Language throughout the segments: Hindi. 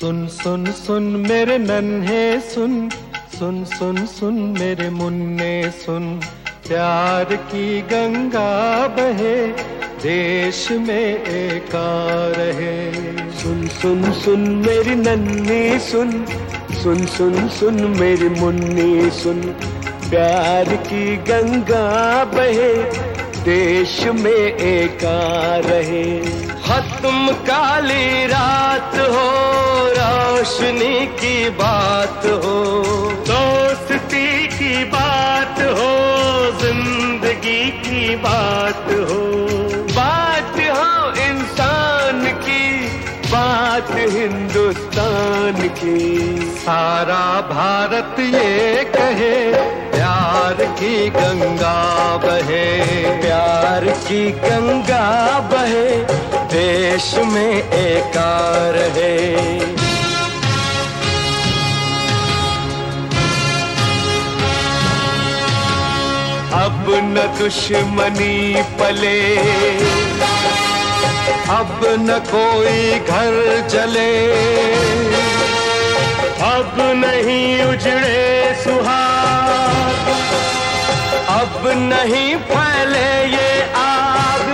सुन सुन सुन मेरे नन्हे, सुन सुन सुन सुन मेरे मुन्ने, सुन। प्यार की गंगा बहे, देश में एकार है। सुन सुन सुन मेरी नन्ही, सुन सुन सुन सुन मेरी मुन्नी, सुन। प्यार की गंगा बहे, देश में एकार रहे खत्म बात हो। दोस्ती की बात हो, ज़िंदगी की बात हो। बात हो इंसान की, बात हिंदुस्तान की। सारा भारत ये कहे, प्यार की गंगा बहे, प्यार की गंगा बहे, देश में एकार है अब न दुश्मनी पले। अब न कोई घर जले। अब नहीं उजड़े सुहाग अब नहीं फैले ये आग।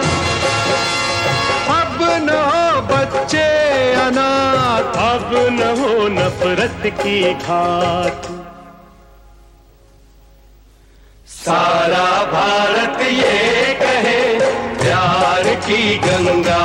अब न हो बच्चे अनाथ। अब न हो नफरत की घात सारा प्यार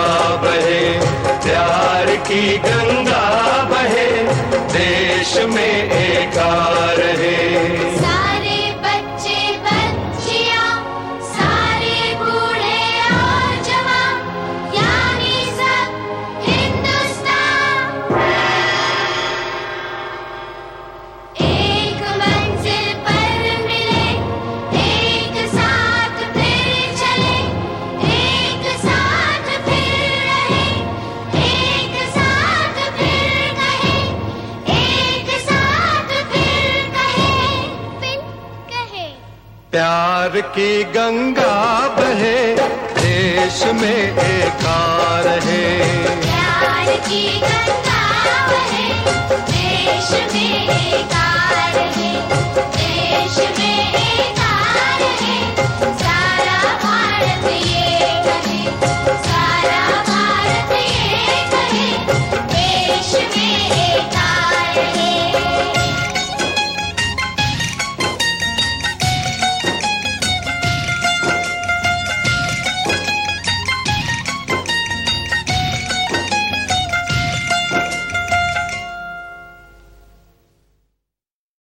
प्यार की गंगा बहे, देश में एकार है। प्यार की गंगा बहे, देश में एक